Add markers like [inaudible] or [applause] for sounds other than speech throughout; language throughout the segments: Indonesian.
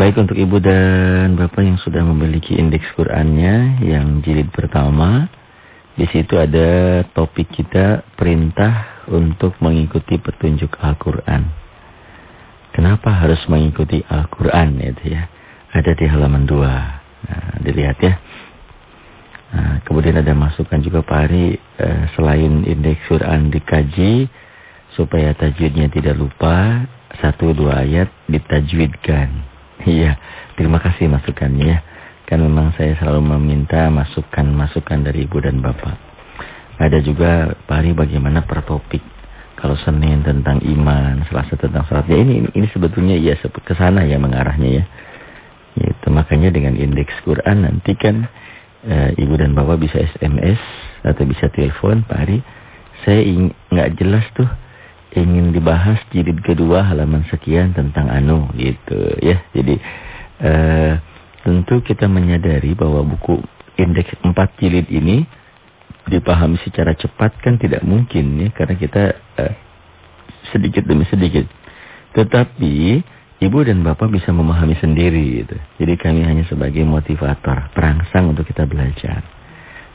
Baik untuk ibu dan bapak yang sudah memiliki indeks Qurannya yang jilid pertama. Di situ ada topik kita perintah untuk mengikuti petunjuk Al-Quran. Kenapa harus mengikuti Al-Quran itu ya? Ada di halaman 2. Nah, dilihat ya. Nah, kemudian ada masukan juga Pak Ari, eh, selain indeks Quran dikaji, supaya tajwidnya tidak lupa, satu dua ayat ditajwidkan. Iya, terima kasih masukannya ya. Kan memang saya selalu meminta masukan-masukan dari ibu dan bapak. Ada juga pari bagaimana per topik. Kalau Senin tentang iman, Selasa tentang salat. Ya ini, ini, sebetulnya ya ke sana ya mengarahnya ya. Itu makanya dengan indeks Quran nanti kan e, ibu dan bapak bisa SMS atau bisa telepon Pak Ari. Saya nggak jelas tuh ingin dibahas jilid kedua halaman sekian tentang anu gitu ya. Jadi uh, tentu kita menyadari bahwa buku indeks 4 jilid ini dipahami secara cepat kan tidak mungkin ya karena kita uh, sedikit demi sedikit. Tetapi ibu dan bapak bisa memahami sendiri gitu. Jadi kami hanya sebagai motivator, perangsang untuk kita belajar.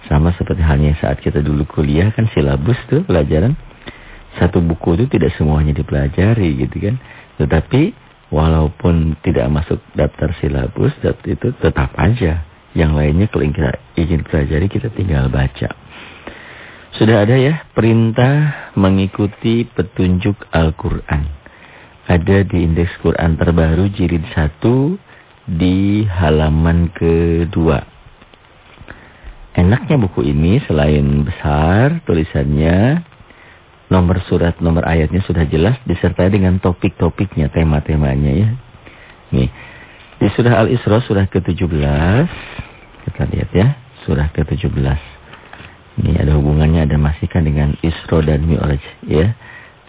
Sama seperti halnya saat kita dulu kuliah kan silabus tuh pelajaran satu buku itu tidak semuanya dipelajari gitu kan. Tetapi walaupun tidak masuk daftar silabus itu tetap aja yang lainnya kalau ingin pelajari kita tinggal baca. Sudah ada ya perintah mengikuti petunjuk Al-Quran. Ada di indeks Quran terbaru jilid 1 di halaman kedua. Enaknya buku ini selain besar tulisannya nomor surat, nomor ayatnya sudah jelas disertai dengan topik-topiknya, tema-temanya ya. Nih, di surah Al-Isra surah ke-17 kita lihat ya, surah ke-17. Ini ada hubungannya ada masihkan dengan Isra dan Mi'raj ya.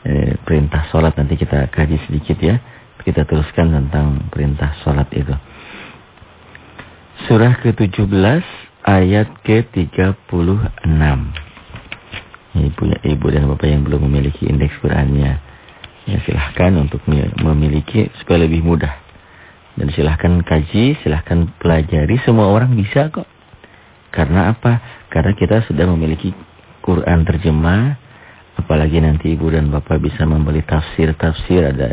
E, perintah sholat nanti kita kaji sedikit ya. Kita teruskan tentang perintah sholat itu. Surah ke-17 ayat ke-36 ibu, ibu dan bapak yang belum memiliki indeks Qurannya. Ya silahkan untuk memiliki supaya lebih mudah. Dan silahkan kaji, silahkan pelajari. Semua orang bisa kok. Karena apa? Karena kita sudah memiliki Quran terjemah. Apalagi nanti ibu dan bapak bisa membeli tafsir-tafsir. Ada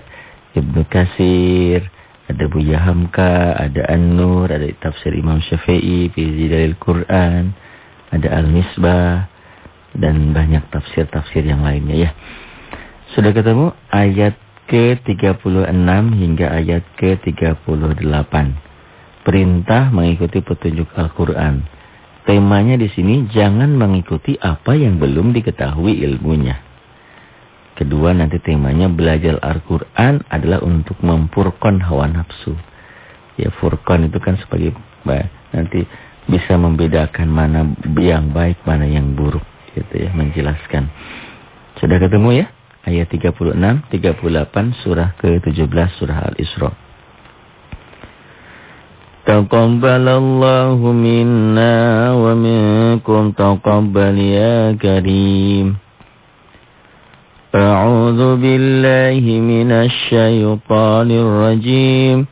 Ibnu Kasir, ada Buya Hamka, ada An-Nur, ada tafsir Imam Syafi'i, Fizi Dalil Quran, ada Al-Misbah dan banyak tafsir-tafsir yang lainnya ya. Sudah ketemu ayat ke-36 hingga ayat ke-38. Perintah mengikuti petunjuk Al-Quran. Temanya di sini jangan mengikuti apa yang belum diketahui ilmunya. Kedua nanti temanya belajar Al-Quran adalah untuk mempurkon hawa nafsu. Ya furkon itu kan sebagai nanti bisa membedakan mana yang baik mana yang buruk gitu ya menjelaskan. Sudah ketemu ya? Ayat 36, 38 surah ke-17 surah Al-Isra. Taqabbalallahu minna wa minkum taqabbal ya karim. A'udzu billahi minasy syaithanir rajim.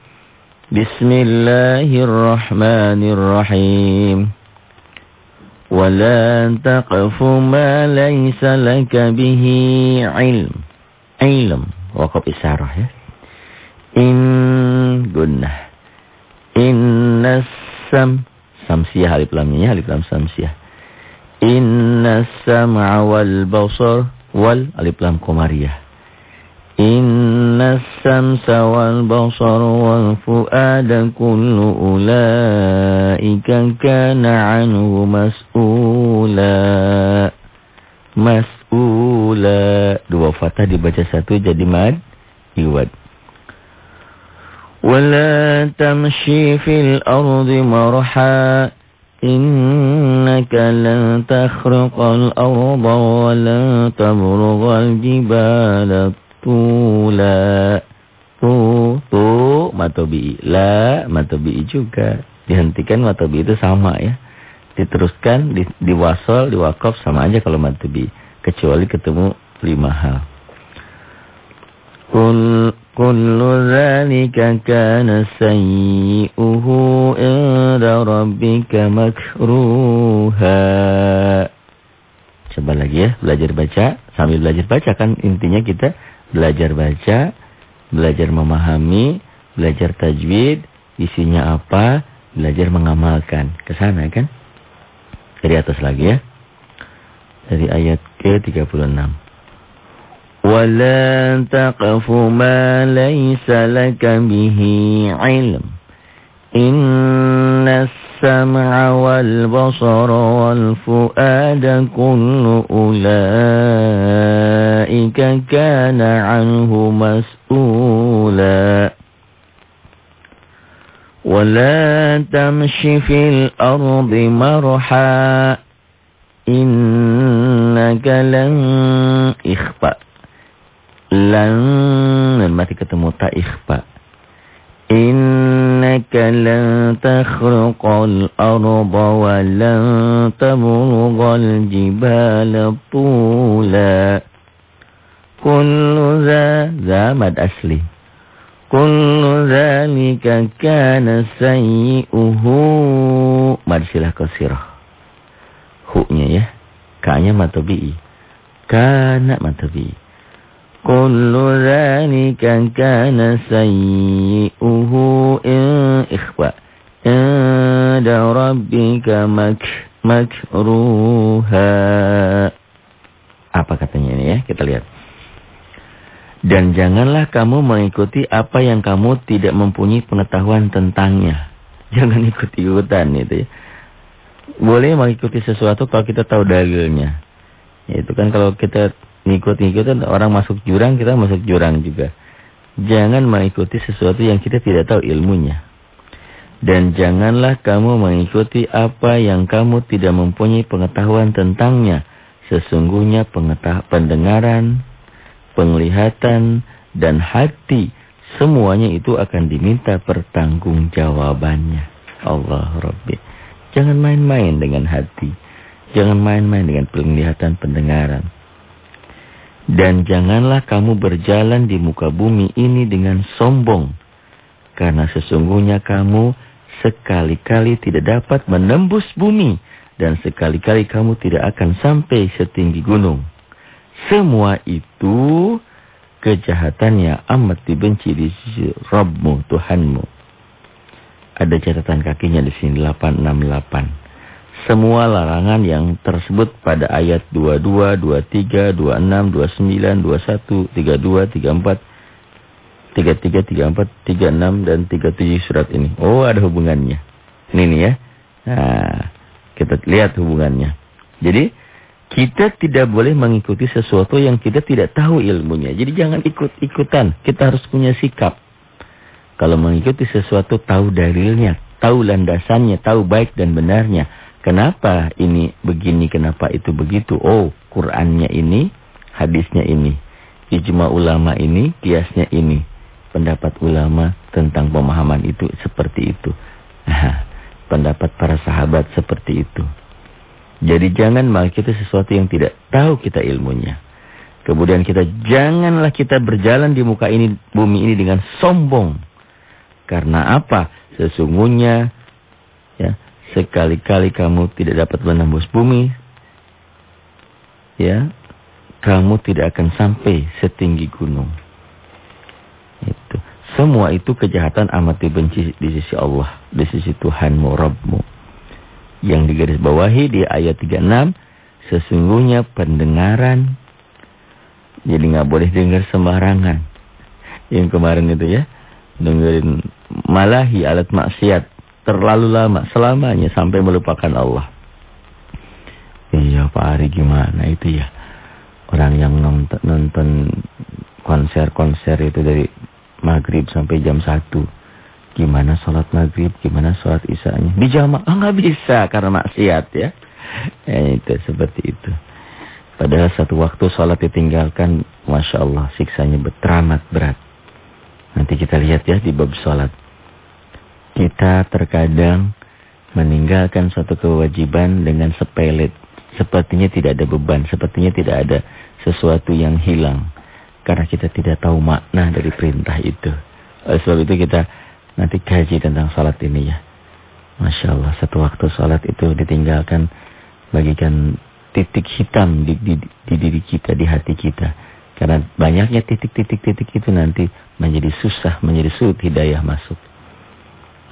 Bismillahirrahmanirrahim. ولا تقف ما ليس لك به علم علم وقف إسارة ya in gunnah inna sam samsiah alif lamnya alif lam samsiah inna sam'a wal basar wal alif lam الشمس والبصر والفؤاد كل أولئك كان عنه مسؤولا مسؤولا Dua fatah dibaca satu jadi mad Iwad. ولا تمشي في الأرض مرحا إنك لن تخرق الأرض ولن تبرغ الجبال. tula. Tu tu matobi. La matobi juga. Dihentikan matobi itu sama ya. Diteruskan di, diwasol diwakaf sama aja kalau matobi. Kecuali ketemu lima hal. Kun kullu dhalika kana sayyuhu inda rabbika makruha. Coba lagi ya. Belajar baca. Sambil belajar baca kan intinya kita belajar baca, belajar memahami, belajar tajwid, isinya apa, belajar mengamalkan. Ke sana kan? Dari atas lagi ya. Dari ayat ke-36. ولا تقف ما ليس لك به علم إن السمع والبصر والفؤاد كل أولئك كان عنه مسؤولا ولا تمش في الأرض مرحا إنك لن lan dan mati ketemu ta ikhfa innaka lan takhruqal arda wa lan tablughal jibala tula kullu za zamad asli kullu zalika kana sayyi'uhu marsilah kasirah hu-nya ya. Ka-nya matabi'i. Kana matabi'i Kullu dhalika kana sayyi'uhu in ikhwa. Inda rabbika mak makruha. Apa katanya ini ya? Kita lihat. Dan janganlah kamu mengikuti apa yang kamu tidak mempunyai pengetahuan tentangnya. [laughs] Jangan ikut-ikutan itu ya. Boleh mengikuti sesuatu kalau kita tahu dalilnya. Itu kan kalau kita ngikut-ngikutan orang masuk jurang, kita masuk jurang juga. Jangan mengikuti sesuatu yang kita tidak tahu ilmunya. Dan janganlah kamu mengikuti apa yang kamu tidak mempunyai pengetahuan tentangnya. Sesungguhnya pendengaran, penglihatan, dan hati. Semuanya itu akan diminta pertanggungjawabannya. Allah Rabbi. Jangan main-main dengan hati. Jangan main-main dengan penglihatan, pendengaran. Dan janganlah kamu berjalan di muka bumi ini dengan sombong. Karena sesungguhnya kamu sekali-kali tidak dapat menembus bumi. Dan sekali-kali kamu tidak akan sampai setinggi gunung. Semua itu kejahatannya amat dibenci di sisi Rabbmu, Tuhanmu. Ada catatan kakinya di sini 868 semua larangan yang tersebut pada ayat 22, 23, 26, 29, 21, 32, 34, 33, 34, 36 dan 37 surat ini. Oh, ada hubungannya. Ini nih ya. Nah, kita lihat hubungannya. Jadi, kita tidak boleh mengikuti sesuatu yang kita tidak tahu ilmunya. Jadi jangan ikut-ikutan. Kita harus punya sikap. Kalau mengikuti sesuatu tahu dalilnya, tahu landasannya, tahu baik dan benarnya. Kenapa ini begini, kenapa itu begitu? Oh, Qur'annya ini, hadisnya ini. Ijma ulama ini, kiasnya ini. Pendapat ulama tentang pemahaman itu seperti itu. Nah, pendapat para sahabat seperti itu. Jadi jangan malah kita sesuatu yang tidak tahu kita ilmunya. Kemudian kita janganlah kita berjalan di muka ini bumi ini dengan sombong. Karena apa? Sesungguhnya ya sekali-kali kamu tidak dapat menembus bumi, ya, kamu tidak akan sampai setinggi gunung. Itu. Semua itu kejahatan amat dibenci di sisi Allah, di sisi Tuhanmu, Rabbmu. Yang digarisbawahi di ayat 36, sesungguhnya pendengaran, jadi nggak boleh dengar sembarangan. Yang kemarin itu ya, dengerin malahi alat maksiat terlalu lama, selamanya sampai melupakan Allah. Iya Pak Ari gimana itu ya. Orang yang nonton, konser-konser itu dari maghrib sampai jam 1. Gimana sholat maghrib, gimana sholat isanya. Di jamaah oh, nggak bisa karena maksiat ya. ya. Itu seperti itu. Padahal satu waktu sholat ditinggalkan, Masya Allah siksanya teramat berat. Nanti kita lihat ya di bab sholat kita terkadang meninggalkan suatu kewajiban dengan sepele. Sepertinya tidak ada beban, sepertinya tidak ada sesuatu yang hilang. Karena kita tidak tahu makna dari perintah itu. Oleh sebab itu kita nanti kaji tentang salat ini ya. Masya Allah, satu waktu salat itu ditinggalkan bagikan titik hitam di, di, di diri kita, di hati kita. Karena banyaknya titik-titik-titik itu nanti menjadi susah, menjadi sulit hidayah masuk.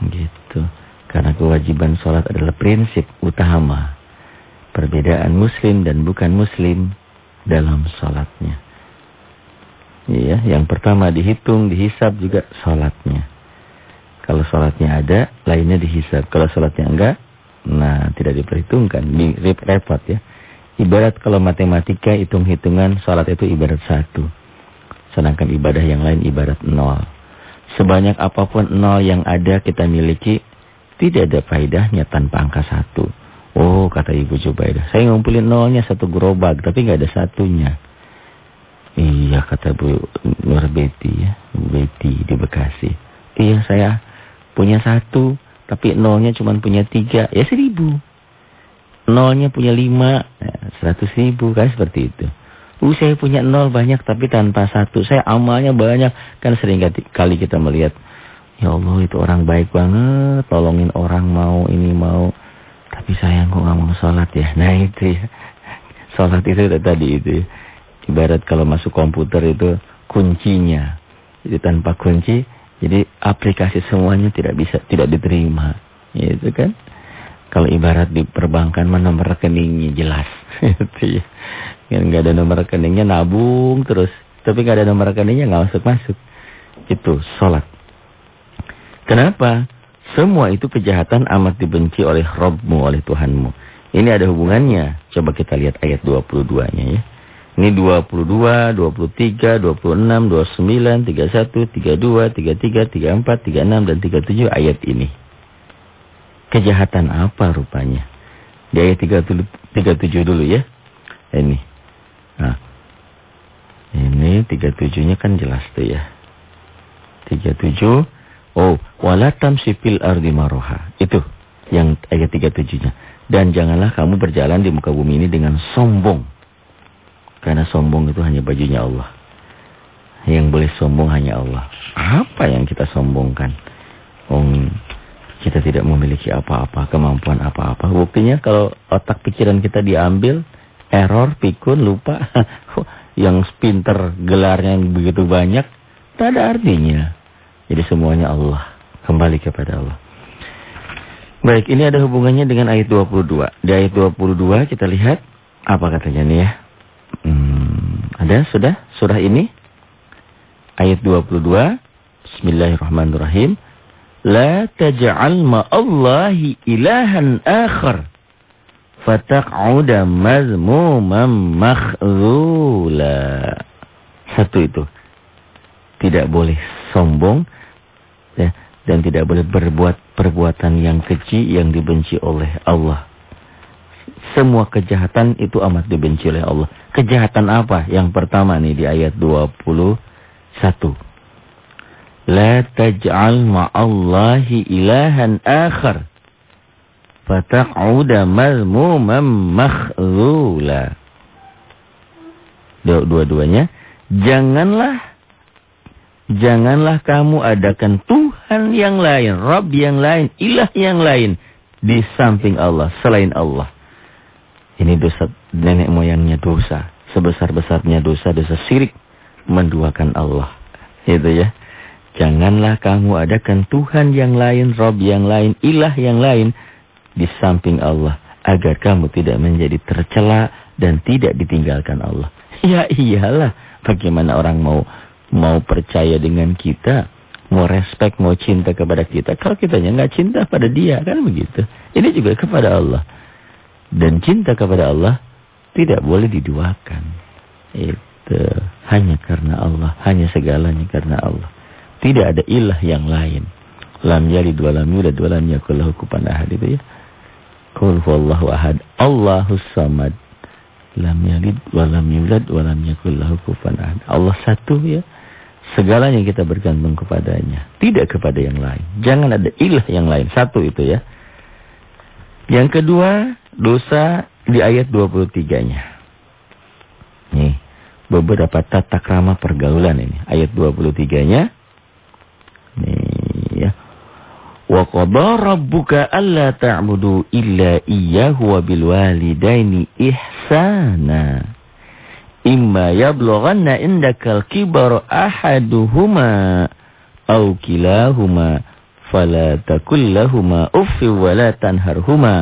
Gitu. Karena kewajiban sholat adalah prinsip utama. Perbedaan muslim dan bukan muslim dalam sholatnya. Iya, yang pertama dihitung, dihisap juga sholatnya. Kalau sholatnya ada, lainnya dihisap. Kalau sholatnya enggak, nah tidak diperhitungkan. Di repot ya. Ibarat kalau matematika hitung-hitungan sholat itu ibarat satu. Sedangkan ibadah yang lain ibarat nol. Sebanyak apa pun nol yang ada kita miliki, tidak ada faedahnya tanpa angka satu. Oh, kata Ibu Jubaidah, saya ngumpulin nolnya satu gerobak, tapi nggak ada satunya. Iya, kata Bu Nur Betty ya, Betty di Bekasi. Iya, saya punya satu, tapi nolnya cuma punya tiga, ya seribu nolnya punya lima, ya, seratus ribu kan seperti itu. Uh, saya punya nol banyak tapi tanpa satu. Saya amalnya banyak. Kan sering kali kita melihat. Ya Allah itu orang baik banget. Tolongin orang mau ini mau. Tapi saya kok gak mau sholat ya. Nah itu ya. Sholat itu tadi itu ya. Ibarat kalau masuk komputer itu kuncinya. Jadi tanpa kunci. Jadi aplikasi semuanya tidak bisa tidak diterima. Ya, itu kan. Kalau ibarat di perbankan mana nomor rekeningnya jelas. [laughs] Itu ya. Nggak ada nomor rekeningnya nabung terus. Tapi nggak ada nomor rekeningnya nggak masuk-masuk. Itu sholat. Kenapa? Semua itu kejahatan amat dibenci oleh Robmu, oleh Tuhanmu. Ini ada hubungannya. Coba kita lihat ayat 22-nya ya. Ini 22, 23, 26, 29, 31, 32, 33, 34, 36, dan 37 ayat ini. Kejahatan apa rupanya? Di ayat 37 dulu ya. Ini. Nah. Ini 37-nya kan jelas tuh ya. 37. Oh, walatam sipil ardi maroha. Itu yang ayat 37-nya. Dan janganlah kamu berjalan di muka bumi ini dengan sombong. Karena sombong itu hanya bajunya Allah. Yang boleh sombong hanya Allah. Apa yang kita sombongkan? Oh, kita tidak memiliki apa-apa, kemampuan apa-apa. Buktinya kalau otak pikiran kita diambil, error, pikun, lupa. [laughs] yang pinter gelarnya yang begitu banyak, tak ada artinya. Jadi semuanya Allah. Kembali kepada Allah. Baik, ini ada hubungannya dengan ayat 22. Di ayat 22 kita lihat, apa katanya nih ya. Hmm, ada sudah surah ini? Ayat 22. Bismillahirrahmanirrahim. La taj'al ma'allahi ilahan akhar. Fataq'uda mazmuman makhzula. Satu itu. Tidak boleh sombong. Ya, dan tidak boleh berbuat perbuatan yang keji yang dibenci oleh Allah. Semua kejahatan itu amat dibenci oleh Allah. Kejahatan apa? Yang pertama nih di ayat 21. La taj'al ma'allahi ilahan akhar. Fataq'uda mazmuman makhlula. Dua-duanya. Janganlah. Janganlah kamu adakan Tuhan yang lain. Rabb yang lain. Ilah yang lain. Di samping Allah. Selain Allah. Ini dosa nenek moyangnya dosa. Sebesar-besarnya dosa. Dosa syirik. Menduakan Allah. Itu ya. Janganlah kamu adakan Tuhan yang lain, Rob yang lain, ilah yang lain di samping Allah. Agar kamu tidak menjadi tercela dan tidak ditinggalkan Allah. [laughs] Ya iyalah, bagaimana orang mau mau percaya dengan kita, mau respect, mau cinta kepada kita. Kalau kitanya nggak cinta pada dia, kan begitu. Ini juga kepada Allah. Dan cinta kepada Allah tidak boleh diduakan. Itu hanya karena Allah, hanya segalanya karena Allah. Tidak ada ilah yang lain. Lam yalid wa lam yulad wa lam yakul lahu kufuwan ahad itu ya. Qul huwallahu ahad. Allahus samad. Lam yalid wa lam yulad wa lam yakul lahu kufuwan ahad. Allah satu ya. Segalanya kita bergantung kepadanya. Tidak kepada yang lain. Jangan ada ilah yang lain. Satu itu ya. Yang kedua, dosa di ayat 23-nya. Nih. beberapa tata krama pergaulan ini. Ayat 23-nya. Ya. Wa qadara rabbuka alla ta'budu illa iyyahu wa bil walidaini ihsana. Imma yablughanna indakal kibar ahaduhuma aw kilahuma fala takul lahumā uffi wa la tanharhumā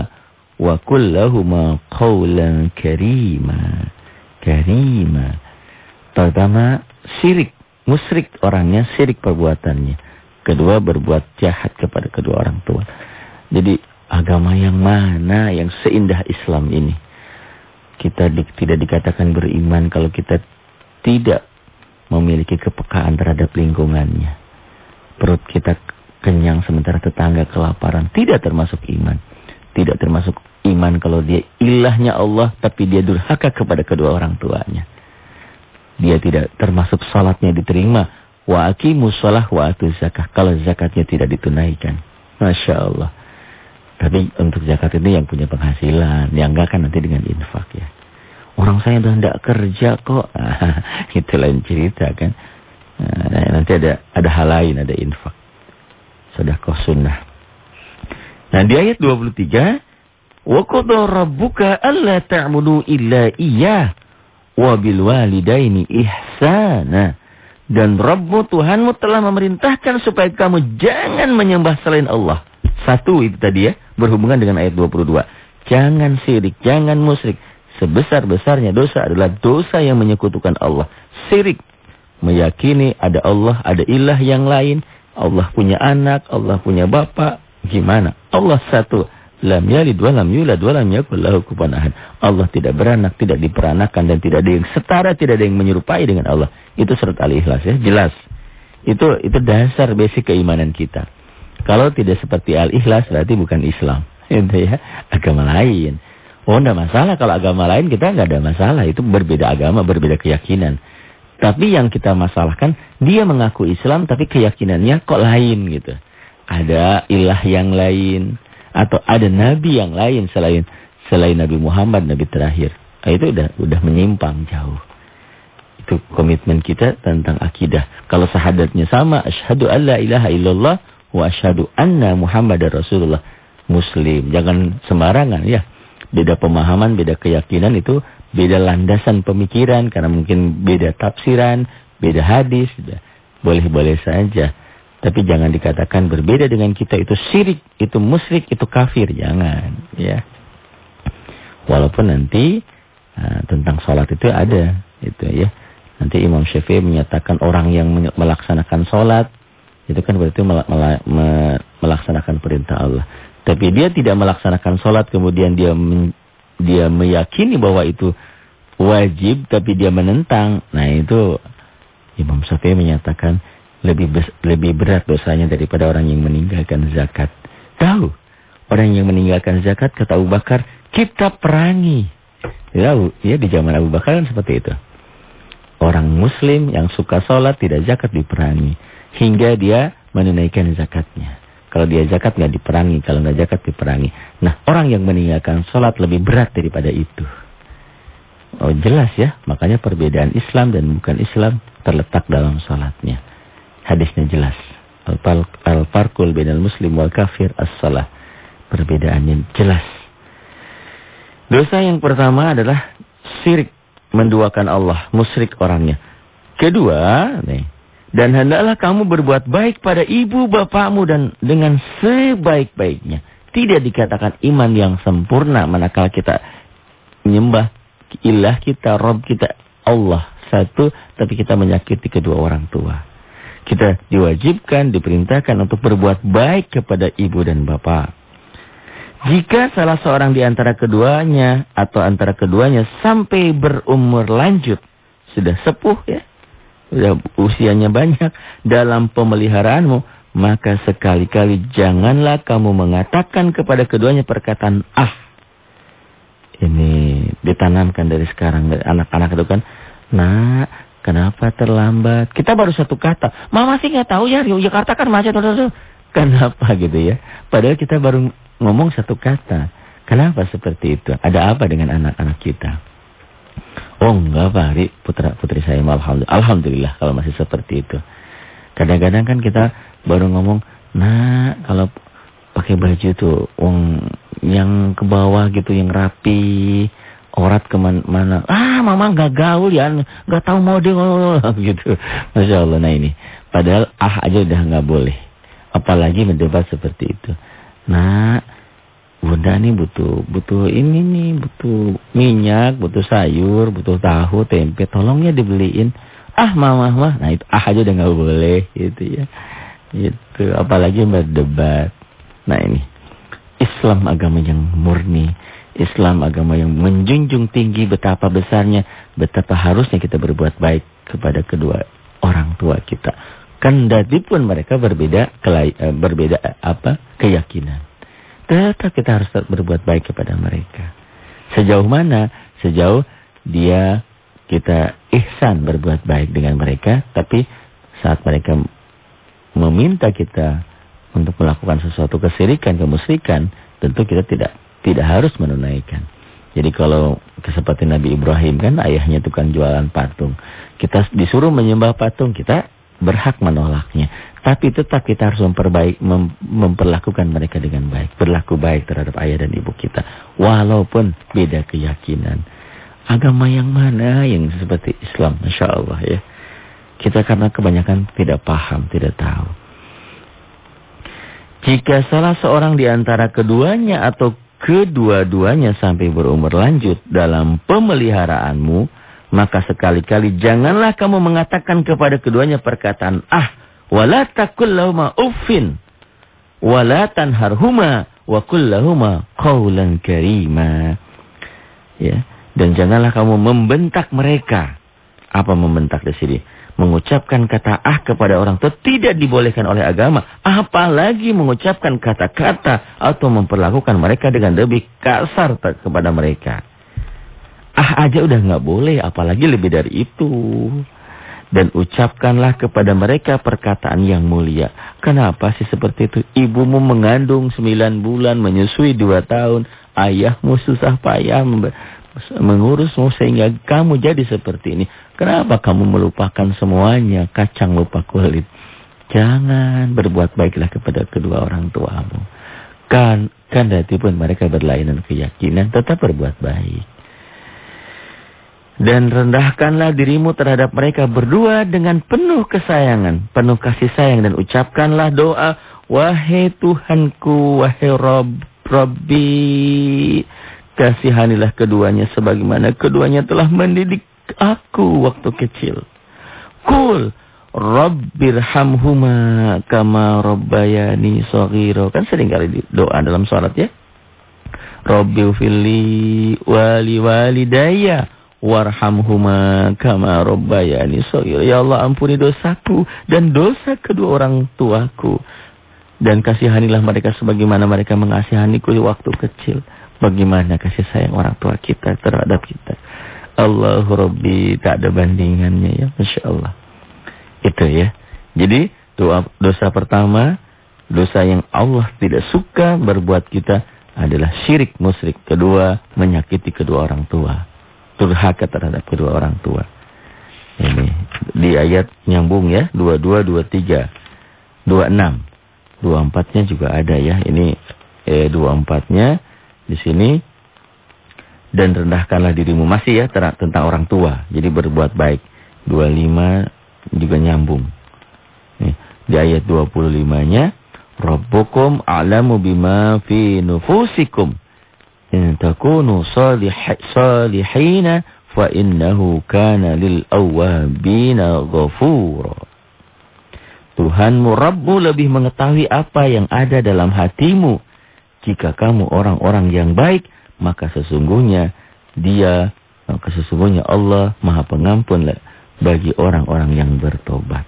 wa qul lahumā qawlan karīmā. Karīmā. Pertama, syirik, musyrik orangnya, syirik perbuatannya. Kedua, berbuat jahat kepada kedua orang tua. Jadi, agama yang mana yang seindah Islam ini? Kita di, tidak dikatakan beriman kalau kita tidak memiliki kepekaan terhadap lingkungannya. Perut kita kenyang sementara tetangga kelaparan. Tidak termasuk iman. Tidak termasuk iman kalau dia ilahnya Allah tapi dia durhaka kepada kedua orang tuanya. Dia tidak termasuk salatnya diterima. Wa akimu sholah wa atu zakah. Kalau zakatnya tidak ditunaikan. Masya Allah. Tapi untuk zakat ini yang punya penghasilan. Yang enggak kan nanti dengan infak ya. Orang saya udah tidak kerja kok. [laughs] itu lain cerita kan. Nah, nanti ada ada hal lain, ada infak. Sedekah sunnah. Nah di ayat 23. Wa qadara rabbuka alla ta'budu illa iyyah wa bil walidaini ihsana. Dan Rabbu Tuhanmu telah memerintahkan supaya kamu jangan menyembah selain Allah. Satu itu tadi ya, berhubungan dengan ayat 22. Jangan sirik, jangan musyrik, Sebesar-besarnya dosa adalah dosa yang menyekutukan Allah. Sirik. Meyakini ada Allah, ada ilah yang lain. Allah punya anak, Allah punya bapak. Gimana? Allah satu. Lam yalid wa lam yulad wa lam yakul lahu kufuwan ahad. Allah tidak beranak, tidak diperanakan dan tidak ada yang setara, tidak ada yang menyerupai dengan Allah. Itu surat Al-Ikhlas ya, jelas. Itu itu dasar basic keimanan kita. Kalau tidak seperti Al-Ikhlas berarti bukan Islam. [laughs] Itu ya, agama lain. Oh, enggak masalah kalau agama lain kita enggak ada masalah. Itu berbeda agama, berbeda keyakinan. Tapi yang kita masalahkan, dia mengaku Islam tapi keyakinannya kok lain gitu. Ada ilah yang lain atau ada nabi yang lain selain selain Nabi Muhammad, nabi terakhir. Nah, itu udah udah menyimpang jauh. Itu komitmen kita tentang akidah. Kalau sahadatnya sama, asyhadu alla ilaha illallah wa asyhadu anna Muhammadar Rasulullah. Muslim, jangan sembarangan ya beda pemahaman, beda keyakinan itu beda landasan pemikiran karena mungkin beda tafsiran, beda hadis, boleh-boleh saja. Tapi jangan dikatakan berbeda dengan kita itu syirik, itu musyrik, itu kafir, jangan, ya. Walaupun nanti nah, tentang sholat itu ada, itu ya. Nanti Imam Syafi'i menyatakan orang yang melaksanakan sholat itu kan berarti melaksanakan perintah Allah. Tapi dia tidak melaksanakan sholat kemudian dia dia meyakini bahwa itu wajib tapi dia menentang. Nah itu Imam Syafi'i menyatakan lebih lebih berat dosanya daripada orang yang meninggalkan zakat. Tahu orang yang meninggalkan zakat kata Abu Bakar kita perangi. Tahu ya di zaman Abu Bakar kan seperti itu. Orang muslim yang suka sholat tidak zakat diperangi. Hingga dia menunaikan zakatnya. Kalau dia zakat nggak diperangi, kalau nggak zakat diperangi. Nah, orang yang meninggalkan sholat lebih berat daripada itu. Oh jelas ya, makanya perbedaan Islam dan bukan Islam terletak dalam sholatnya. Hadisnya jelas. Al-farqul bainal muslim wal kafir as-salah. Perbedaannya jelas. Dosa yang pertama adalah syirik, menduakan Allah, musyrik orangnya. Kedua, nih, dan hendaklah kamu berbuat baik pada ibu bapakmu dan dengan sebaik-baiknya. Tidak dikatakan iman yang sempurna manakala kita menyembah ilah kita, Rob kita, Allah satu, tapi kita menyakiti kedua orang tua. Kita diwajibkan, diperintahkan untuk berbuat baik kepada ibu dan bapak. Jika salah seorang di antara keduanya atau antara keduanya sampai berumur lanjut, sudah sepuh ya, sudah usianya banyak dalam pemeliharaanmu, maka sekali-kali janganlah kamu mengatakan kepada keduanya perkataan ah. Ini ditanamkan dari sekarang anak-anak itu kan, nah kenapa terlambat? Kita baru satu kata, mama sih nggak tahu ya Rio Jakarta kan macet. Kenapa gitu ya? Padahal kita baru ngomong satu kata. Kenapa seperti itu? Ada apa dengan anak-anak kita? Oh enggak Pak Ari, putra putri saya alhamdulillah. Alhamdulillah kalau masih seperti itu. Kadang-kadang kan kita baru ngomong, nah kalau pakai baju tuh, yang ke bawah gitu, yang rapi, orat ke mana-mana. Ah mama nggak gaul ya, nggak tahu mode gitu. Masya Allah, nah ini. Padahal ah aja udah nggak boleh. Apalagi mendebat seperti itu. Nah, Bunda nih butuh butuh ini nih, butuh minyak, butuh sayur, butuh tahu, tempe. Tolong ya dibeliin. Ah, mama mah. Nah, itu ah aja udah nggak boleh gitu ya. Itu apalagi berdebat. Nah, ini Islam agama yang murni. Islam agama yang menjunjung tinggi betapa besarnya, betapa harusnya kita berbuat baik kepada kedua orang tua kita. Kendati pun mereka berbeda eh, berbeda eh, apa keyakinan. Tetap kita harus berbuat baik kepada mereka. Sejauh mana? Sejauh dia kita ihsan berbuat baik dengan mereka. Tapi saat mereka meminta kita untuk melakukan sesuatu kesirikan, kemusyrikan, tentu kita tidak tidak harus menunaikan. Jadi kalau seperti Nabi Ibrahim kan ayahnya tukang jualan patung. Kita disuruh menyembah patung, kita berhak menolaknya. Tapi tetap kita harus memperbaik, mem, memperlakukan mereka dengan baik. Berlaku baik terhadap ayah dan ibu kita. Walaupun beda keyakinan. Agama yang mana yang seperti Islam, Masya Allah ya. Kita karena kebanyakan tidak paham, tidak tahu. Jika salah seorang di antara keduanya atau kedua-duanya sampai berumur lanjut dalam pemeliharaanmu, maka sekali-kali janganlah kamu mengatakan kepada keduanya perkataan ah wala takul lahuma uffin wala tanharhuma wa kullahuma qawlan karima. Ya dan janganlah kamu membentak mereka. Apa membentak di sini mengucapkan kata ah kepada orang itu tidak dibolehkan oleh agama apalagi mengucapkan kata-kata atau memperlakukan mereka dengan lebih kasar kepada mereka Ah aja udah nggak boleh, apalagi lebih dari itu. Dan ucapkanlah kepada mereka perkataan yang mulia. Kenapa sih seperti itu? Ibumu mengandung sembilan bulan, menyusui dua tahun. Ayahmu susah payah mengurusmu sehingga kamu jadi seperti ini. Kenapa kamu melupakan semuanya, kacang lupa kulit? Jangan berbuat baiklah kepada kedua orang tuamu. Kan, kan pun mereka berlainan keyakinan, tetap berbuat baik. Dan rendahkanlah dirimu terhadap mereka berdua dengan penuh kesayangan, penuh kasih sayang dan ucapkanlah doa, wahai Tuhanku, wahai Rob, Robbi, kasihanilah keduanya sebagaimana keduanya telah mendidik aku waktu kecil. Kul, Rabbirhamhuma kama Rabbayani saghira. Kan sering kali doa dalam sholat ya. Rabbi fili wali walidayya warhamhuma kama rabbayani shaghira. Ya Allah ampuni dosaku dan dosa kedua orang tuaku. Dan kasihanilah mereka sebagaimana mereka mengasihaniku waktu kecil. Bagaimana kasih sayang orang tua kita terhadap kita. Allahu Rabbi tak ada bandingannya ya. Masya Allah. Itu ya. Jadi dosa pertama. Dosa yang Allah tidak suka berbuat kita adalah syirik musyrik. Kedua, menyakiti kedua orang tua durhaka terhadap kedua orang tua. Ini di ayat nyambung ya, 22 23 26. 24-nya juga ada ya. Ini eh 24-nya di sini dan rendahkanlah dirimu masih ya tentang orang tua. Jadi berbuat baik. 25 juga nyambung. Nih, di ayat 25-nya Rabbukum a'lamu bima fi nufusikum in takunu salihina fa innahu kana lil awwabina ghafura. Tuhanmu Rabbu lebih mengetahui apa yang ada dalam hatimu. Jika kamu orang-orang yang baik, maka sesungguhnya dia, maka sesungguhnya Allah maha pengampun bagi orang-orang yang bertobat.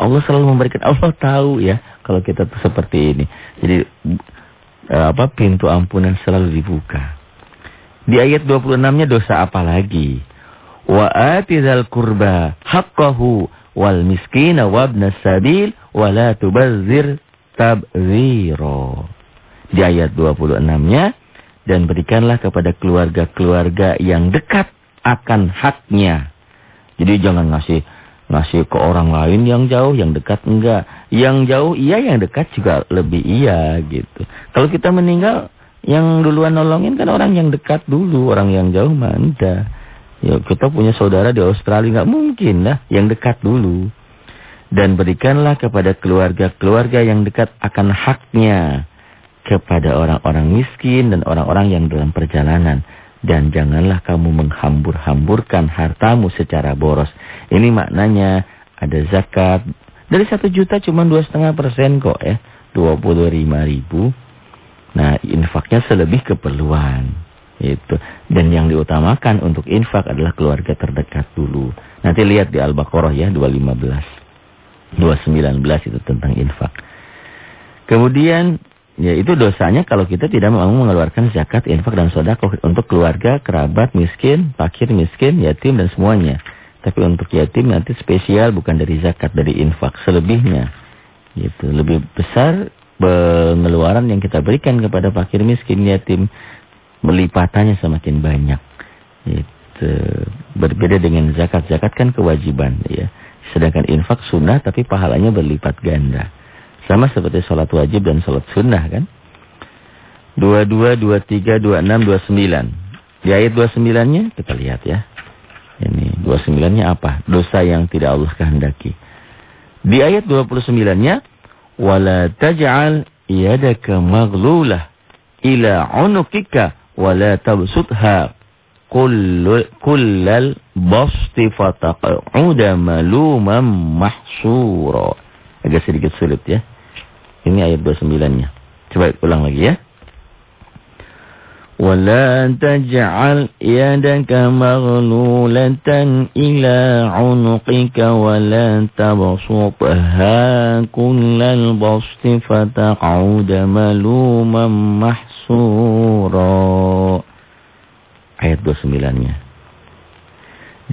Allah selalu memberikan, Allah tahu ya kalau kita seperti ini. Jadi eh, apa pintu ampunan selalu dibuka. Di ayat 26-nya dosa apa lagi? Wa atizal kurba haqqahu wal miskina wabna sabil wa la tubazzir tabzira. Di ayat 26-nya dan berikanlah kepada keluarga-keluarga yang dekat akan haknya. Jadi jangan ngasih ngasih ke orang lain yang jauh, yang dekat enggak. Yang jauh iya, yang dekat juga lebih iya gitu. Kalau kita meninggal, yang duluan nolongin kan orang yang dekat dulu, orang yang jauh enggak. Ya kita punya saudara di Australia nggak mungkin lah, yang dekat dulu. Dan berikanlah kepada keluarga-keluarga yang dekat akan haknya kepada orang-orang miskin dan orang-orang yang dalam perjalanan. Dan janganlah kamu menghambur-hamburkan hartamu secara boros. Ini maknanya ada zakat. Dari satu juta cuma dua setengah persen kok ya. Dua puluh lima ribu. Nah infaknya selebih keperluan. Itu. Dan yang diutamakan untuk infak adalah keluarga terdekat dulu. Nanti lihat di Al-Baqarah ya 215. 219 itu tentang infak. Kemudian Ya itu dosanya kalau kita tidak mau mengeluarkan zakat, infak dan sodakoh untuk keluarga, kerabat, miskin, fakir, miskin, yatim dan semuanya. Tapi untuk yatim nanti spesial bukan dari zakat, dari infak. Selebihnya. Gitu. Lebih besar pengeluaran yang kita berikan kepada fakir, miskin, yatim. Melipatannya semakin banyak. Gitu. Berbeda dengan zakat. Zakat kan kewajiban. ya. Sedangkan infak sunnah tapi pahalanya berlipat ganda. Sama seperti sholat wajib dan sholat sunnah kan. 22, 23, 26, 29. Di ayat 29-nya kita lihat ya. Ini 29-nya apa? Dosa yang tidak Allah kehendaki. Di ayat 29-nya. Wala taj'al yadaka maghlulah ila unukika wala tabsutha kullal basti fataq'uda maluman mahsura. Agak sedikit sulit ya. Ini ayat 29-nya. Coba ulang lagi ya. ولا تجعل يدك مغلولة إلى عنقك ولا تبسطها كل البسط فتقعد ملوما محسورا Ayat 29-nya.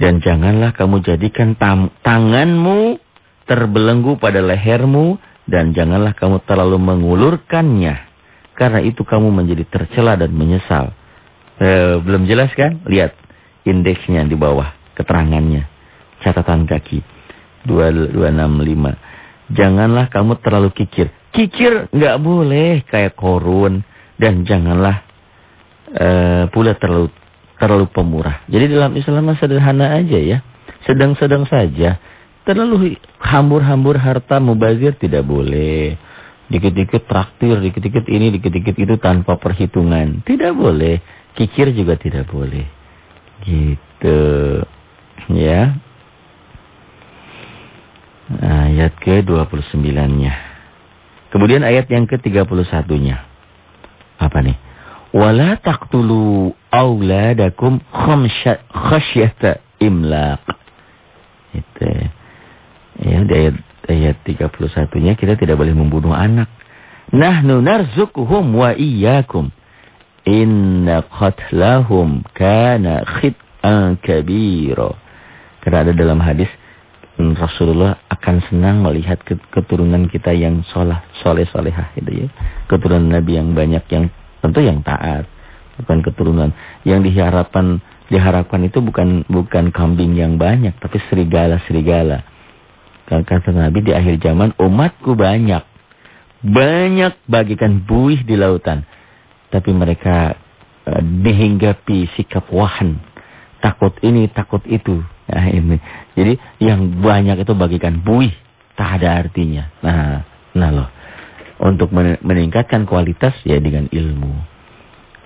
Dan janganlah kamu jadikan tanganmu terbelenggu pada lehermu dan janganlah kamu terlalu mengulurkannya. Karena itu kamu menjadi tercela dan menyesal. E, belum jelas kan? Lihat indeksnya di bawah. Keterangannya. Catatan kaki. 2265. Janganlah kamu terlalu kikir. Kikir nggak boleh kayak korun. Dan janganlah e, pula terlalu terlalu pemurah. Jadi dalam Islam sederhana aja ya. Sedang-sedang saja. Terlalu hambur-hambur harta mubazir tidak boleh. Dikit-dikit traktir, dikit-dikit ini, dikit-dikit itu tanpa perhitungan. Tidak boleh. Kikir juga tidak boleh. Gitu. Ya. Ayat ke-29-nya. Kemudian ayat yang ke-31-nya. Apa nih? Wala taqtulu auladakum khasyata imlaq. Itu. Ya, di ayat, ayat 31-nya kita tidak boleh membunuh anak. Nahnu narzukuhum wa iyyakum. Inna qatlahum kana khit'an kabira. Karena ada dalam hadis Rasulullah akan senang melihat keturunan kita yang soleh, soleh solehah gitu ya. Keturunan Nabi yang banyak yang tentu yang taat, bukan keturunan yang diharapkan diharapkan itu bukan bukan kambing yang banyak tapi serigala serigala Kata Nabi di akhir zaman umatku banyak. Banyak bagikan buih di lautan. Tapi mereka uh, dihinggapi sikap wahan. Takut ini, takut itu. Nah ini. Jadi yang banyak itu bagikan buih. Tak ada artinya. Nah, nah loh. Untuk meningkatkan kualitas ya dengan ilmu.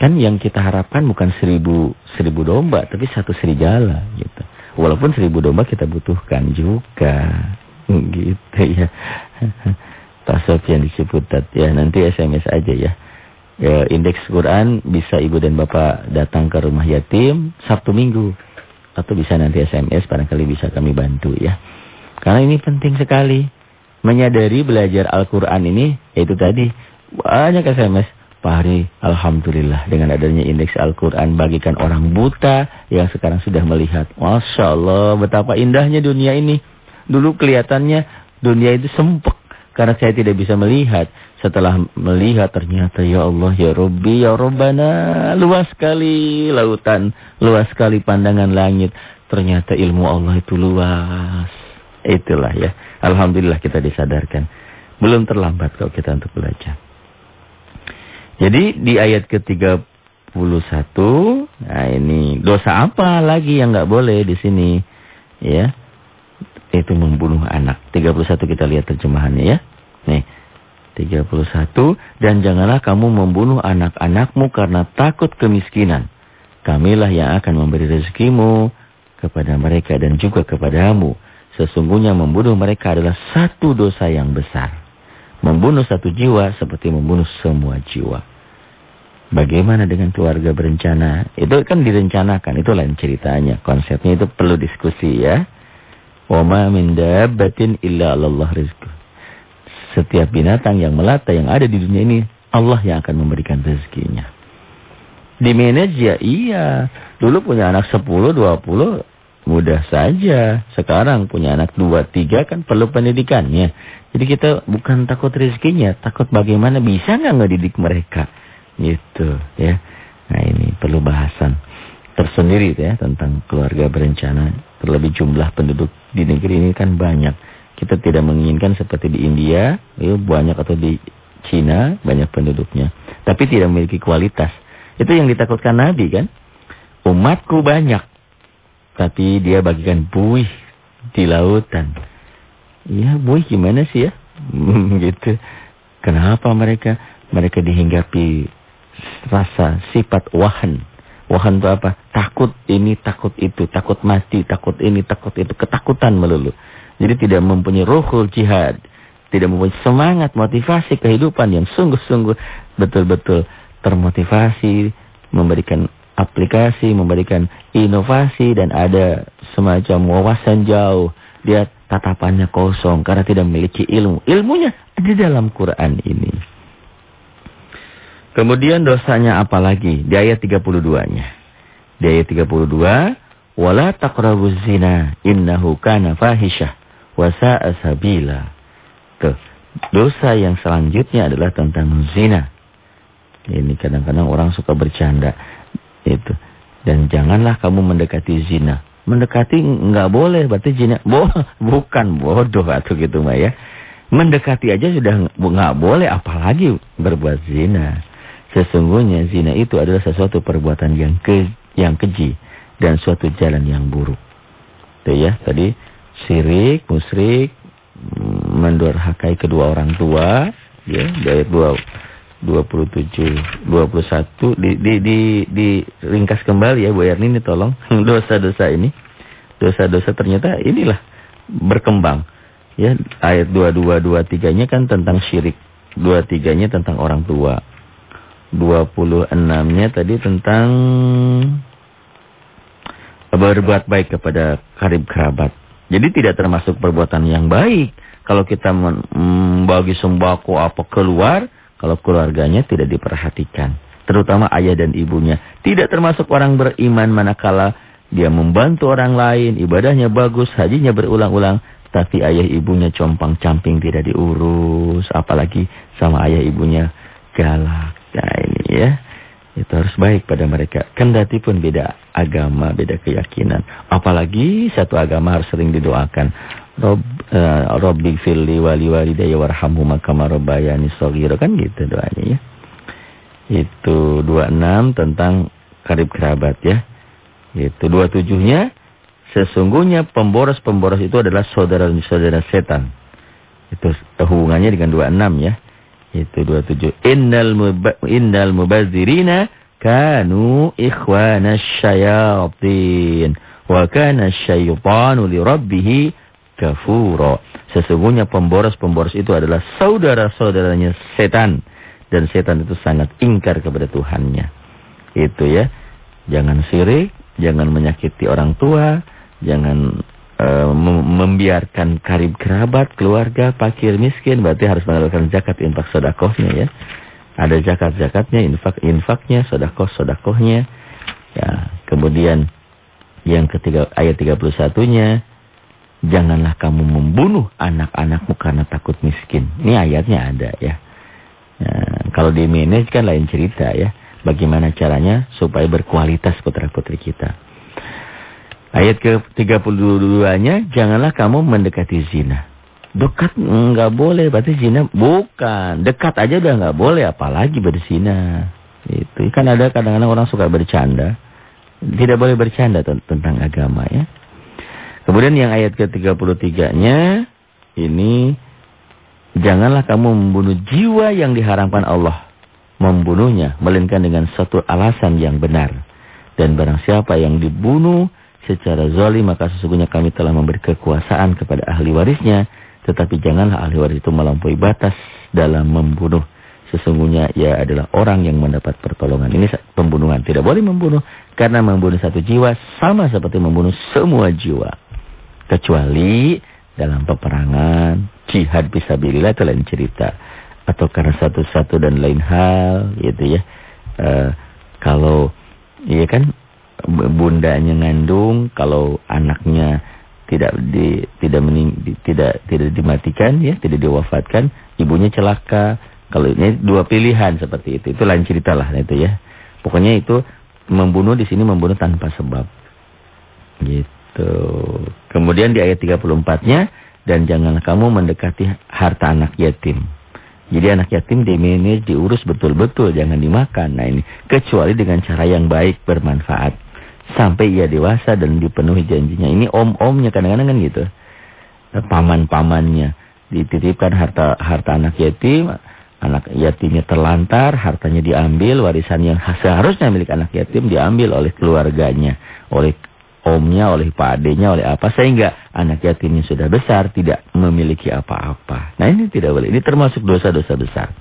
Kan yang kita harapkan bukan seribu, seribu domba. Tapi satu serigala gitu. Walaupun seribu domba kita butuhkan juga. Gitu [laughs] ya. Pak Sofian disebut ya. Nanti SMS aja ya. ya. Indeks Quran bisa ibu dan bapak datang ke rumah yatim Sabtu Minggu. Atau bisa nanti SMS barangkali bisa kami bantu ya. Karena ini penting sekali. Menyadari belajar Al-Quran ini, yaitu tadi, banyak SMS. Pak Hari, Alhamdulillah dengan adanya indeks Al-Quran bagikan orang buta yang sekarang sudah melihat. Masya Allah, betapa indahnya dunia ini. Dulu kelihatannya dunia itu sempek. Karena saya tidak bisa melihat. Setelah melihat ternyata ya Allah ya Rabbi ya Rabbana luas sekali lautan, luas sekali pandangan langit. Ternyata ilmu Allah itu luas. Itulah ya. Alhamdulillah kita disadarkan. Belum terlambat kalau kita untuk belajar. Jadi di ayat ke-31 nah ini dosa apa lagi yang nggak boleh di sini? Ya. Itu membunuh anak. 31 kita lihat terjemahannya ya. Nih. 31 dan janganlah kamu membunuh anak-anakmu karena takut kemiskinan. Kamilah yang akan memberi rezekimu kepada mereka dan juga kepadamu. Sesungguhnya membunuh mereka adalah satu dosa yang besar. Membunuh satu jiwa seperti membunuh semua jiwa. Bagaimana dengan keluarga berencana? Itu kan direncanakan, itu lain ceritanya. Konsepnya itu perlu diskusi ya. Wa ma min dabbatin illa Allah rizqu. Setiap binatang yang melata yang ada di dunia ini, Allah yang akan memberikan rezekinya. Di manage ya iya. Dulu punya anak 10, 20, mudah saja. Sekarang punya anak 2, 3 kan perlu pendidikannya. Jadi kita bukan takut rezekinya, takut bagaimana bisa nggak ngedidik mereka. Gitu ya. Nah ini perlu bahasan tersendiri ya tentang keluarga berencana. Terlebih jumlah penduduk di negeri ini kan banyak. Kita tidak menginginkan seperti di India, ya, banyak atau di Cina, banyak penduduknya. Tapi tidak memiliki kualitas. Itu yang ditakutkan Nabi kan. Umatku banyak. Tapi dia bagikan buih di lautan. Ya buih gimana sih ya? [laughs] gitu. Kenapa mereka? Mereka dihinggapi rasa sifat wahan. Wahan itu apa? Takut ini, takut itu, takut mati, takut ini, takut itu. Ketakutan melulu. Jadi tidak mempunyai ruhul jihad. Tidak mempunyai semangat, motivasi kehidupan yang sungguh-sungguh betul-betul termotivasi. Memberikan aplikasi, memberikan inovasi dan ada semacam wawasan jauh. Dia tatapannya kosong karena tidak memiliki ilmu. Ilmunya ada dalam Quran ini. Kemudian dosanya apa lagi? Di ayat 32-nya. Di ayat 32, wala taqrabuz zina innahu kana fahisyah wasa asabila. Tuh. Dosa yang selanjutnya adalah tentang zina. Ini kadang-kadang orang suka bercanda. Itu. Dan janganlah kamu mendekati zina. Mendekati nggak boleh, berarti zina. Bo, [laughs] bukan bodoh atau gitu mah ya. Mendekati aja sudah nggak boleh, apalagi berbuat zina. Sesungguhnya zina itu adalah sesuatu perbuatan yang ke yang keji dan suatu jalan yang buruk. Tuh ya, tadi syirik, musyrik, mendurhakai kedua orang tua, ya, dari dua 27 21 di di di di ringkas kembali ya Bu Erni ini tolong [laughs] dosa-dosa ini. Dosa-dosa ternyata inilah berkembang. Ya, ayat 22 23-nya kan tentang syirik. 23-nya tentang orang tua. 26-nya tadi tentang berbuat baik kepada karib kerabat. Jadi tidak termasuk perbuatan yang baik. Kalau kita membagi sembako apa keluar, kalau keluarganya tidak diperhatikan. Terutama ayah dan ibunya. Tidak termasuk orang beriman manakala dia membantu orang lain, ibadahnya bagus, hajinya berulang-ulang. Tapi ayah ibunya compang-camping tidak diurus. Apalagi sama ayah ibunya galak. Nah ini ya. Itu harus baik pada mereka. Kendati pun beda agama, beda keyakinan. Apalagi satu agama harus sering didoakan. Rob, uh, Robbi fili wali walidayya warhamhuma kama rabbayani shaghira kan gitu doanya ya. Itu 26 tentang karib kerabat ya. Itu 27-nya sesungguhnya pemboros-pemboros itu adalah saudara-saudara setan. Itu hubungannya dengan 26 ya. Itu 27. Innal, innal mubazirina kanu ikhwana syayatin. Wa kana syaitanu li rabbih kafura. Sesungguhnya pemboros-pemboros itu adalah saudara-saudaranya setan. Dan setan itu sangat ingkar kepada Tuhannya. Itu ya. Jangan sirik, jangan menyakiti orang tua, jangan Eh, membiarkan karib kerabat, keluarga, pakir, miskin, berarti harus mengeluarkan zakat infak sodakohnya ya. Ada zakat-zakatnya, infak-infaknya, Janganlah kamu membunuh anak-anakmu karena takut miskin. Ini ayatnya ada ya. Nah, kalau di manage kan lain cerita ya. Bagaimana caranya supaya berkualitas putra-putri kita. Ayat ke-32-nya, janganlah kamu mendekati zina. Dekat nggak boleh, berarti zina bukan. Dekat aja udah nggak boleh, apalagi berzina. Itu kan ada kadang-kadang orang suka bercanda. Tidak boleh bercanda tentang agama ya. Kemudian yang ayat ke-33-nya ini janganlah kamu membunuh jiwa yang diharamkan Allah membunuhnya melainkan dengan satu alasan yang benar. Dan barang siapa yang dibunuh secara zalim maka sesungguhnya kami telah memberi kekuasaan kepada ahli warisnya tetapi janganlah ahli waris itu melampaui batas dalam membunuh Sesungguhnya ia adalah orang yang mendapat pertolongan. Ini pembunuhan. Tidak boleh membunuh. Karena membunuh satu jiwa sama seperti membunuh semua jiwa. Kecuali dalam peperangan, jihad bisa bila itu lain cerita. Atau karena satu-satu dan lain hal gitu ya. E, kalau, iya kan, bundanya ngandung, kalau anaknya tidak di tidak mening, tidak tidak dimatikan ya, tidak diwafatkan, ibunya celaka, kalau ini dua pilihan seperti itu, itu lain cerita lah itu ya. Pokoknya itu membunuh di sini membunuh tanpa sebab. Gitu. Kemudian di ayat 34-nya dan janganlah kamu mendekati harta anak yatim. Jadi anak yatim dimanage, diurus betul-betul, jangan dimakan. Nah ini kecuali dengan cara yang baik, bermanfaat. Sampai ia dewasa dan dipenuhi janjinya. Ini om-omnya kadang-kadang kan gitu. Paman-pamannya dititipkan harta harta anak yatim, Anak yatimnya terlantar, hartanya diambil, warisan yang seharusnya milik anak yatim diambil oleh keluarganya, oleh omnya, oleh pak adenya, oleh apa. Sehingga anak yatimnya sudah besar, tidak memiliki apa-apa. Nah ini tidak boleh. Ini termasuk dosa-dosa besar.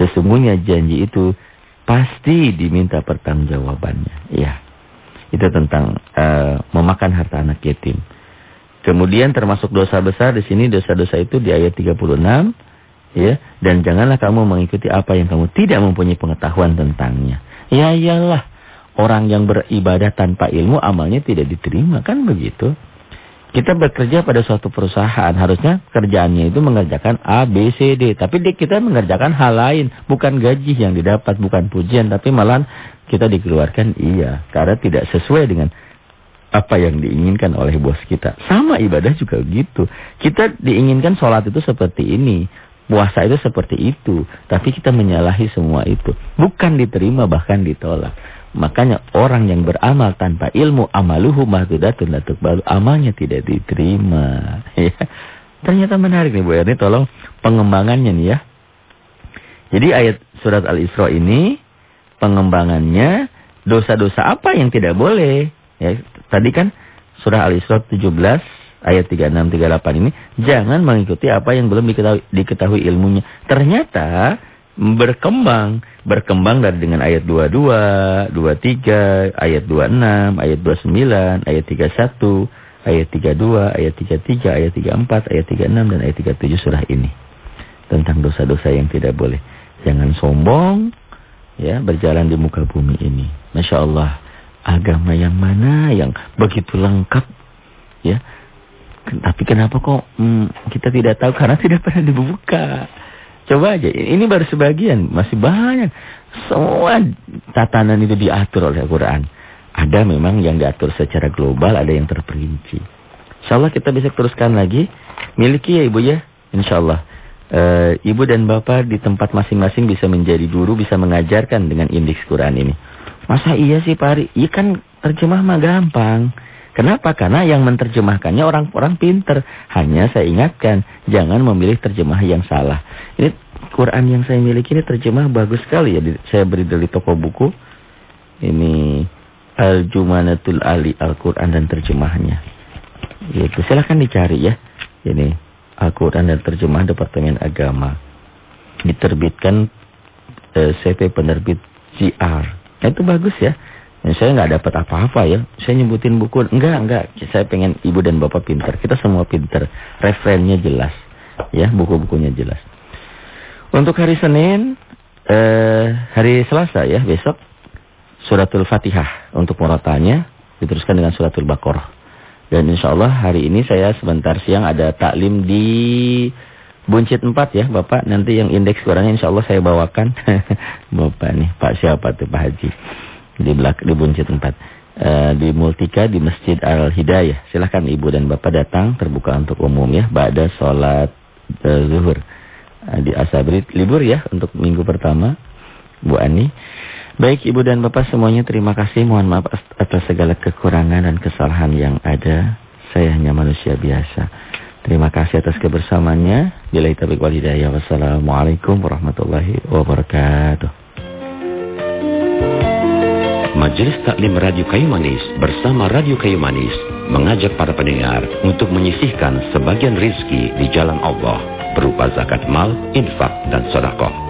Sesungguhnya janji itu pasti diminta pertanggungjawabannya. Ya, itu tentang uh, memakan harta anak yatim. Kemudian termasuk dosa besar di sini dosa-dosa itu di ayat 36 ya. Dan janganlah kamu mengikuti apa yang kamu tidak mempunyai pengetahuan tentangnya. Ya iyalah orang yang beribadah tanpa ilmu amalnya tidak diterima kan begitu? Kita bekerja pada suatu perusahaan harusnya kerjaannya itu mengerjakan A B C D. Tapi kita mengerjakan hal lain bukan gaji yang didapat bukan pujian tapi malah kita dikeluarkan iya karena tidak sesuai dengan apa yang diinginkan oleh bos kita. Sama ibadah juga gitu. Kita diinginkan sholat itu seperti ini. Puasa itu seperti itu. Tapi kita menyalahi semua itu. Bukan diterima bahkan ditolak. Makanya orang yang beramal tanpa ilmu amaluhu mahdudatun latuk baru amalnya tidak diterima. [laughs] Ya. Ternyata menarik nih Bu Erni tolong pengembangannya nih ya. Jadi ayat surat Al-Isra ini pengembangannya dosa-dosa apa yang tidak boleh. Ya, tadi kan surah Al-Isra 17 ayat 36 38 ini jangan mengikuti apa yang belum diketahui, diketahui ilmunya. Ternyata berkembang, berkembang dari dengan ayat 22, 23, ayat 26, ayat 29, ayat 31, ayat 32, ayat 33, ayat 34, ayat 36 dan ayat 37 surah ini. Tentang dosa-dosa yang tidak boleh. Jangan sombong ya berjalan di muka bumi ini. Masya Allah, agama yang mana yang begitu lengkap ya tapi kenapa kok hmm, kita tidak tahu karena tidak pernah dibuka. Coba aja, ini baru sebagian, masih banyak. Semua tatanan itu diatur oleh Al-Quran. Ada memang yang diatur secara global, ada yang terperinci. Insya Allah kita bisa teruskan lagi. Miliki ya Ibu ya, Insya Allah. E, Ibu dan Bapak di tempat masing-masing bisa menjadi guru, bisa mengajarkan dengan indeks Quran ini. Masa iya sih Pak Ari? Iya kan terjemah mah gampang. Kenapa? Karena yang menerjemahkannya orang-orang pinter. Hanya saya ingatkan, jangan memilih terjemah yang salah. Ini Quran yang saya miliki ini terjemah bagus sekali ya. Saya beri dari toko buku. Ini Al-Jumanatul Ali Al-Quran dan terjemahnya. Itu silahkan dicari ya. Ini Al-Quran dan terjemah Departemen Agama. Diterbitkan eh, CP penerbit GR. Itu bagus ya. Ya, saya nggak dapat apa-apa ya. Saya nyebutin buku. Enggak, enggak. Saya pengen ibu dan bapak pintar. Kita semua pintar. Referennya jelas. Ya, buku-bukunya jelas. Untuk hari Senin, eh, hari Selasa ya, besok. Suratul Fatihah. Untuk muratanya, diteruskan dengan suratul Baqarah. Dan insya Allah hari ini saya sebentar siang ada taklim di Buncit 4 ya Bapak. Nanti yang indeks kurangnya insya Allah saya bawakan. [laughs] Bapak nih, Pak siapa tuh Pak Haji. Di, belak di Buncit 4. Uh, eh, di Multika di Masjid Al-Hidayah. Silahkan Ibu dan Bapak datang terbuka untuk umum ya. Ba'da sholat uh, zuhur. Uh, di Asabrit libur ya untuk minggu pertama. Bu Ani. Baik Ibu dan Bapak semuanya terima kasih. Mohon maaf atas segala kekurangan dan kesalahan yang ada. Saya hanya manusia biasa. Terima kasih atas kebersamaannya. Bila taufiq wal hidayah. Wassalamualaikum warahmatullahi wabarakatuh. Majelis Taklim Radio Kayu Manis bersama Radio Kayu Manis mengajak para pendengar untuk menyisihkan sebagian rizki di jalan Allah berupa zakat mal, infak, dan sodakoh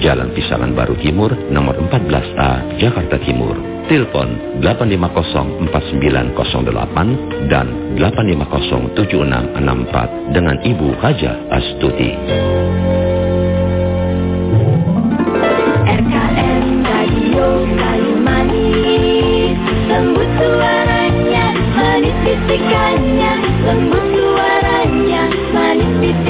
Jalan Pisangan Baru Timur, nomor 14A, Jakarta Timur. Telepon 8504908 dan 8507664 dengan Ibu Haja Astuti. RKS Radio lembut suaranya, manis bisikannya, lembut suaranya, manis bisikannya.